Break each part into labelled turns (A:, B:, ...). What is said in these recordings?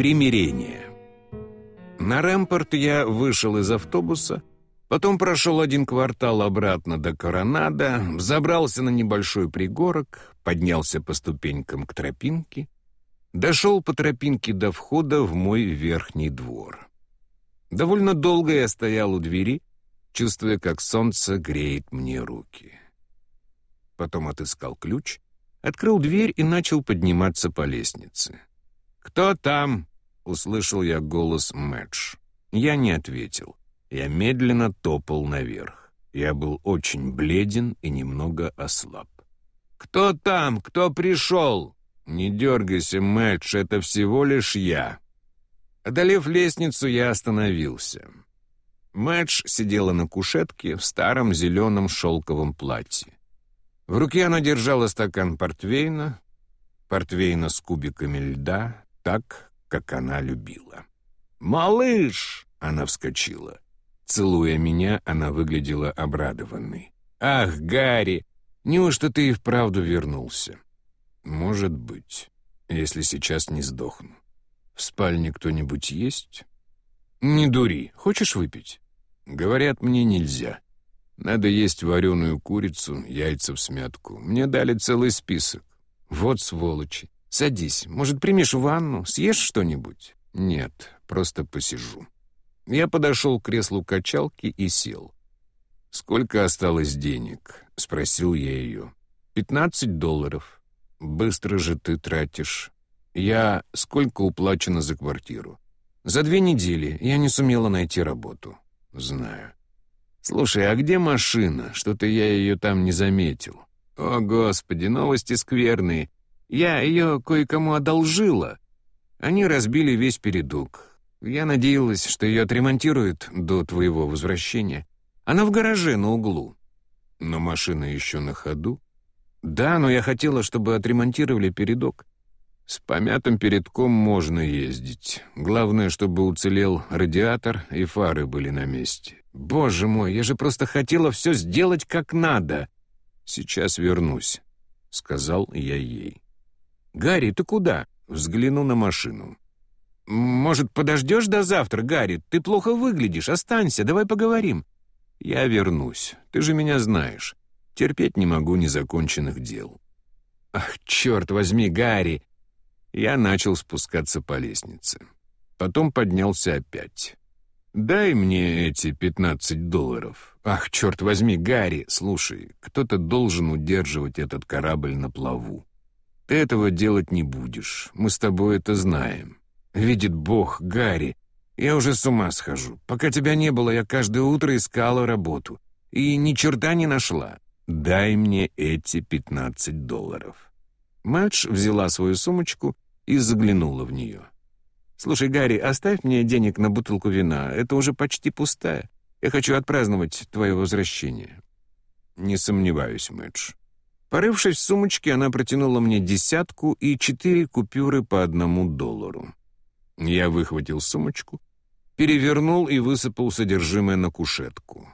A: Примирение. На Рэмпорт я вышел из автобуса, потом прошел один квартал обратно до Коронада, забрался на небольшой пригорок, поднялся по ступенькам к тропинке, дошел по тропинке до входа в мой верхний двор. Довольно долго я стоял у двери, чувствуя, как солнце греет мне руки. Потом отыскал ключ, открыл дверь и начал подниматься по лестнице. «Кто там?» — услышал я голос Мэтч. Я не ответил. Я медленно топал наверх. Я был очень бледен и немного ослаб. «Кто там? Кто пришел?» «Не дергайся, Мэтч, это всего лишь я». Одолев лестницу, я остановился. Мэтч сидела на кушетке в старом зеленом шелковом платье. В руке она держала стакан портвейна, портвейна с кубиками льда, так, как она любила. «Малыш!» — она вскочила. Целуя меня, она выглядела обрадованной. «Ах, Гарри! Неужто ты и вправду вернулся?» «Может быть, если сейчас не сдохну. В спальне кто-нибудь есть?» «Не дури. Хочешь выпить?» «Говорят, мне нельзя. Надо есть вареную курицу, яйца в смятку. Мне дали целый список. Вот сволочи. Садись. Может, примешь ванну? Съешь что-нибудь?» «Нет, просто посижу». Я подошел к креслу качалки и сел. «Сколько осталось денег?» — спросил я ее. «Пятнадцать долларов. Быстро же ты тратишь. Я... Сколько уплачено за квартиру?» «За две недели. Я не сумела найти работу». «Знаю». «Слушай, а где машина? Что-то я ее там не заметил». «О, Господи, новости скверные. Я ее кое-кому одолжила. Они разбили весь передок. Я надеялась, что ее отремонтируют до твоего возвращения. Она в гараже на углу. Но машина еще на ходу. Да, но я хотела, чтобы отремонтировали передок. С помятым передком можно ездить. Главное, чтобы уцелел радиатор и фары были на месте. Боже мой, я же просто хотела все сделать как надо. Сейчас вернусь, — сказал я ей. «Гарри, ты куда?» Взгляну на машину. «Может, подождешь до завтра, Гарри? Ты плохо выглядишь. Останься, давай поговорим». «Я вернусь. Ты же меня знаешь. Терпеть не могу незаконченных дел». «Ах, черт возьми, Гарри!» Я начал спускаться по лестнице. Потом поднялся опять. «Дай мне эти пятнадцать долларов». «Ах, черт возьми, Гарри! Слушай, кто-то должен удерживать этот корабль на плаву. Ты этого делать не будешь. Мы с тобой это знаем. Видит Бог, Гарри. Я уже с ума схожу. Пока тебя не было, я каждое утро искала работу. И ни черта не нашла. Дай мне эти пятнадцать долларов». Мэтч взяла свою сумочку и заглянула в нее. «Слушай, Гарри, оставь мне денег на бутылку вина. Это уже почти пустая. Я хочу отпраздновать твое возвращение». «Не сомневаюсь, Мэтч. Порывшись в сумочке, она протянула мне десятку и четыре купюры по одному доллару. Я выхватил сумочку, перевернул и высыпал содержимое на кушетку.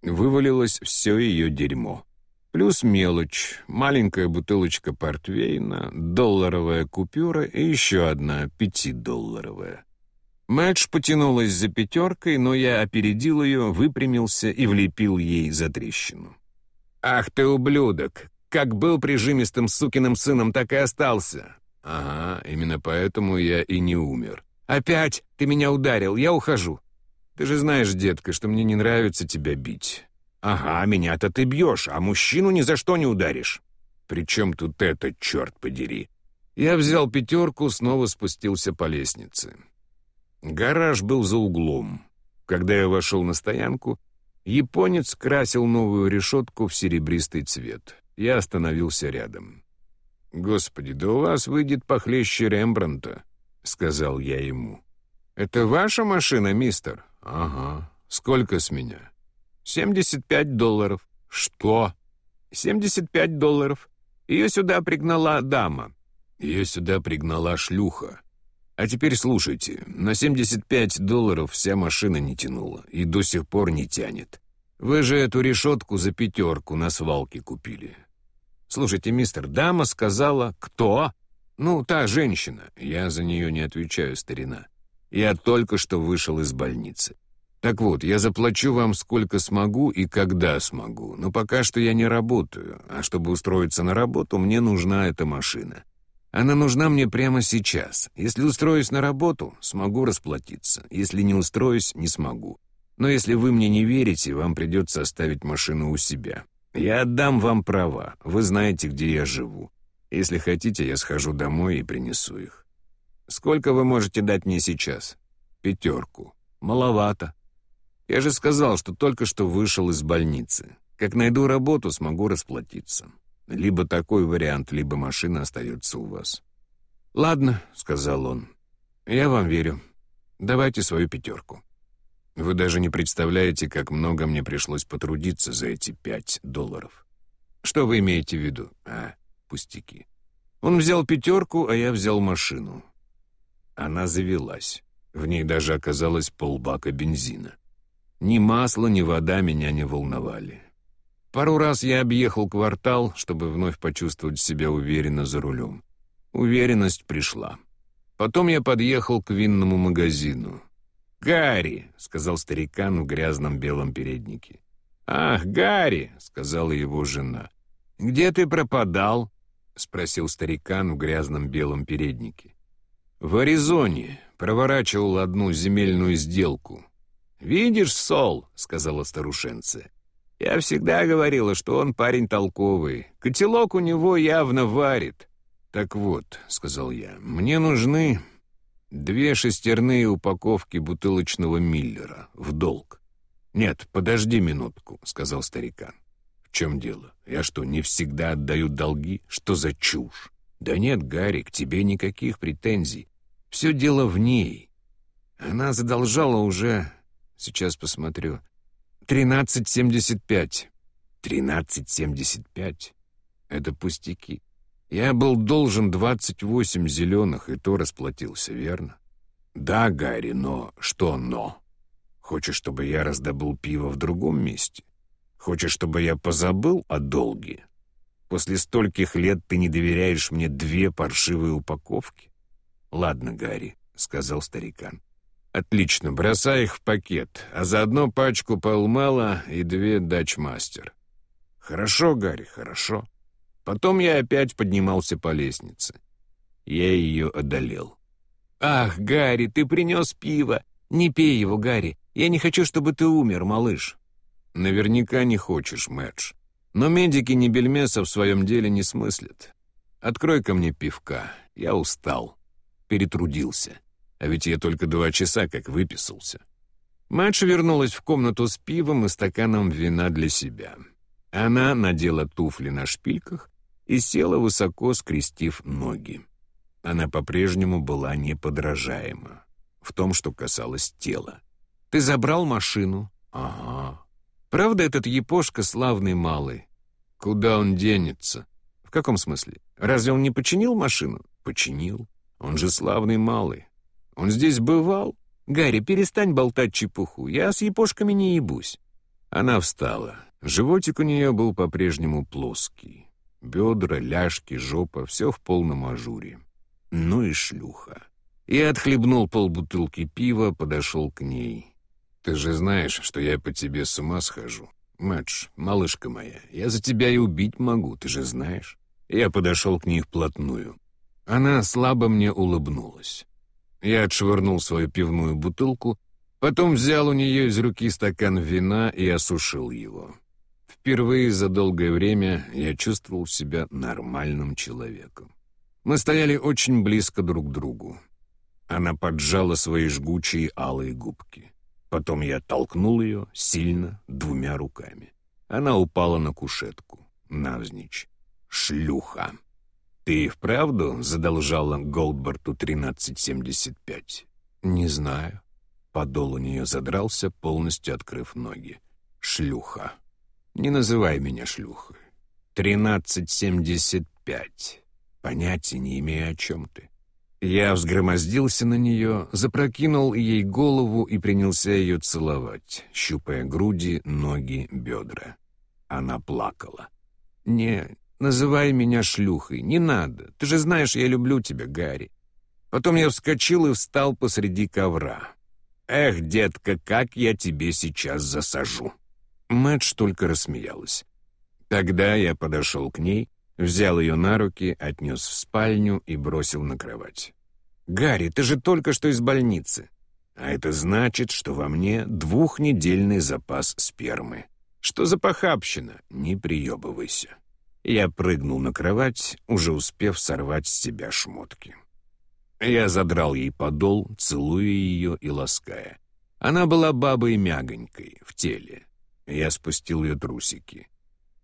A: Вывалилось все ее дерьмо. Плюс мелочь, маленькая бутылочка портвейна, долларовая купюра и еще одна пятидолларовая. Мэтч потянулась за пятеркой, но я опередил ее, выпрямился и влепил ей за трещину. «Ах ты, ублюдок! Как был прижимистым сукиным сыном, так и остался. Ага, именно поэтому я и не умер. Опять ты меня ударил, я ухожу. Ты же знаешь, детка, что мне не нравится тебя бить. Ага, меня-то ты бьешь, а мужчину ни за что не ударишь. Причем тут это, черт подери? Я взял пятерку, снова спустился по лестнице. Гараж был за углом. Когда я вошел на стоянку, японец красил новую решетку в серебристый цвет. Я остановился рядом. «Господи, да у вас выйдет похлеще Рембранта», — сказал я ему. «Это ваша машина, мистер?» «Ага. Сколько с меня?» «Семьдесят пять долларов». «Что?» «Семьдесят пять долларов. Ее сюда пригнала дама». «Ее сюда пригнала шлюха». «А теперь слушайте, на 75 долларов вся машина не тянула и до сих пор не тянет. Вы же эту решетку за пятерку на свалке купили. Слушайте, мистер, дама сказала... Кто? Ну, та женщина. Я за нее не отвечаю, старина. Я только что вышел из больницы. Так вот, я заплачу вам сколько смогу и когда смогу, но пока что я не работаю, а чтобы устроиться на работу, мне нужна эта машина. Она нужна мне прямо сейчас. Если устроюсь на работу, смогу расплатиться. Если не устроюсь, не смогу. Но если вы мне не верите, вам придется оставить машину у себя. Я отдам вам права, вы знаете, где я живу. Если хотите, я схожу домой и принесу их. Сколько вы можете дать мне сейчас? Пятерку. Маловато. Я же сказал, что только что вышел из больницы. Как найду работу, смогу расплатиться. Либо такой вариант, либо машина остается у вас. «Ладно», — сказал он, — «я вам верю. Давайте свою пятерку». Вы даже не представляете, как много мне пришлось потрудиться за эти пять долларов. Что вы имеете в виду? А, пустяки. Он взял пятерку, а я взял машину. Она завелась. В ней даже оказалось полбака бензина. Ни масло, ни вода меня не волновали. Пару раз я объехал квартал, чтобы вновь почувствовать себя уверенно за рулем. Уверенность пришла. Потом я подъехал к винному магазину. «Гарри!» — сказал старикан в грязном белом переднике. «Ах, Гарри!» — сказала его жена. «Где ты пропадал?» — спросил старикан в грязном белом переднике. «В Аризоне. Проворачивал одну земельную сделку». «Видишь, Сол?» — сказала старушенция. «Я всегда говорила, что он парень толковый. Котелок у него явно варит». «Так вот», — сказал я, — «мне нужны две шестерные упаковки бутылочного Миллера в долг». «Нет, подожди минутку», — сказал старикан чем дело? Я что, не всегда отдаю долги? Что за чушь? Да нет, Гарри, к тебе никаких претензий. Все дело в ней. Она задолжала уже... Сейчас посмотрю. Тринадцать семьдесят пять. Тринадцать семьдесят пять? Это пустяки. Я был должен двадцать восемь зеленых, и то расплатился, верно? Да, Гарри, но... Что но? Хочешь, чтобы я раздобыл пиво в другом месте? Хочешь, чтобы я позабыл о долге? После стольких лет ты не доверяешь мне две паршивые упаковки? Ладно, Гарри, — сказал старикан. Отлично, бросай их в пакет, а заодно пачку Пэлмела и две Дачмастер. Хорошо, Гарри, хорошо. Потом я опять поднимался по лестнице. Я ее одолел. «Ах, Гарри, ты принес пиво! Не пей его, Гарри! Я не хочу, чтобы ты умер, малыш!» Наверняка не хочешь, Мэтч. Но медики ни бельмеса в своем деле не смыслят. Открой-ка мне пивка. Я устал. Перетрудился. А ведь я только два часа как выписался. Мэтч вернулась в комнату с пивом и стаканом вина для себя. Она надела туфли на шпильках и села высоко, скрестив ноги. Она по-прежнему была неподражаема в том, что касалось тела. «Ты забрал машину?» «Ага. Правда, этот епошка славный малый? Куда он денется? В каком смысле? Разве он не починил машину? Починил. Он же славный малый. Он здесь бывал? Гарри, перестань болтать чепуху. Я с епошками не ебусь. Она встала. Животик у нее был по-прежнему плоский. Бедра, ляжки, жопа — все в полном ажуре. Ну и шлюха. Я отхлебнул полбутылки пива, подошел к ней. Ты же знаешь, что я по тебе с ума схожу. Мэтч, малышка моя, я за тебя и убить могу, ты же знаешь. Я подошел к ней вплотную. Она слабо мне улыбнулась. Я отшвырнул свою пивную бутылку, потом взял у нее из руки стакан вина и осушил его. Впервые за долгое время я чувствовал себя нормальным человеком. Мы стояли очень близко друг к другу. Она поджала свои жгучие алые губки. Потом я толкнул ее сильно двумя руками. Она упала на кушетку, навзничь. Шлюха. Ты и вправду задолжала Голдбарту 1375? Не знаю. Подол у нее задрался, полностью открыв ноги. Шлюха. Не называй меня шлюхой. 1375. Понятия не имею, о чем ты. Я взгромоздился на нее, запрокинул ей голову и принялся ее целовать, щупая груди, ноги, бедра. Она плакала. «Не, называй меня шлюхой, не надо. Ты же знаешь, я люблю тебя, Гарри». Потом я вскочил и встал посреди ковра. «Эх, детка, как я тебе сейчас засажу!» Мэтч только рассмеялась. Тогда я подошел к ней, взял ее на руки, отнес в спальню и бросил на кровать. «Гарри, ты же только что из больницы. А это значит, что во мне двухнедельный запас спермы. Что за похабщина? Не приебывайся». Я прыгнул на кровать, уже успев сорвать с себя шмотки. Я задрал ей подол, целуя ее и лаская. Она была бабой мягонькой, в теле. Я спустил ее трусики.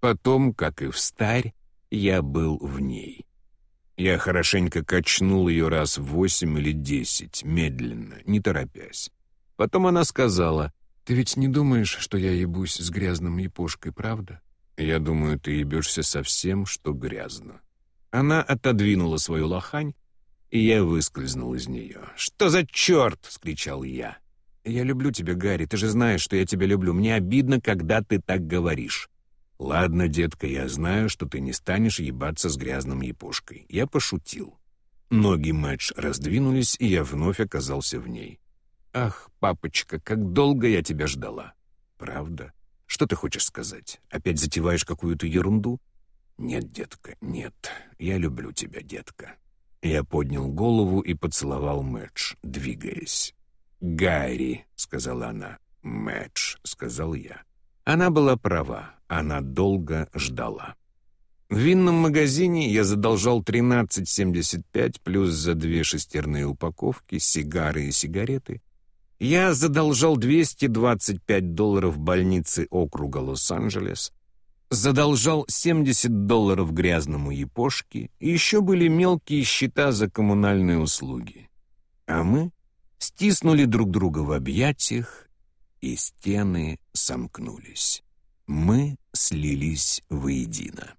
A: Потом, как и в старь, я был в ней. Я хорошенько качнул ее раз восемь или десять, медленно, не торопясь. Потом она сказала, «Ты ведь не думаешь, что я ебусь с грязным япошкой, правда?» «Я думаю, ты ебешься со всем, что грязно». Она отодвинула свою лохань, и я выскользнул из нее. «Что за черт?» — вскричал я. «Я люблю тебя, Гарри, ты же знаешь, что я тебя люблю. Мне обидно, когда ты так говоришь». «Ладно, детка, я знаю, что ты не станешь ебаться с грязным япошкой. Я пошутил». Ноги Мэтч раздвинулись, и я вновь оказался в ней. «Ах, папочка, как долго я тебя ждала!» «Правда? Что ты хочешь сказать? Опять затеваешь какую-то ерунду?» «Нет, детка, нет. Я люблю тебя, детка». Я поднял голову и поцеловал Мэтч, двигаясь. «Гарри», — сказала она. «Мэтч», — сказал я. Она была права, она долго ждала. В винном магазине я задолжал 13,75 плюс за две шестерные упаковки, сигары и сигареты. Я задолжал 225 долларов больнице округа Лос-Анджелес, задолжал 70 долларов грязному япошке, и еще были мелкие счета за коммунальные услуги. А мы стиснули друг друга в объятиях и стены сомкнулись. Мы слились воедино.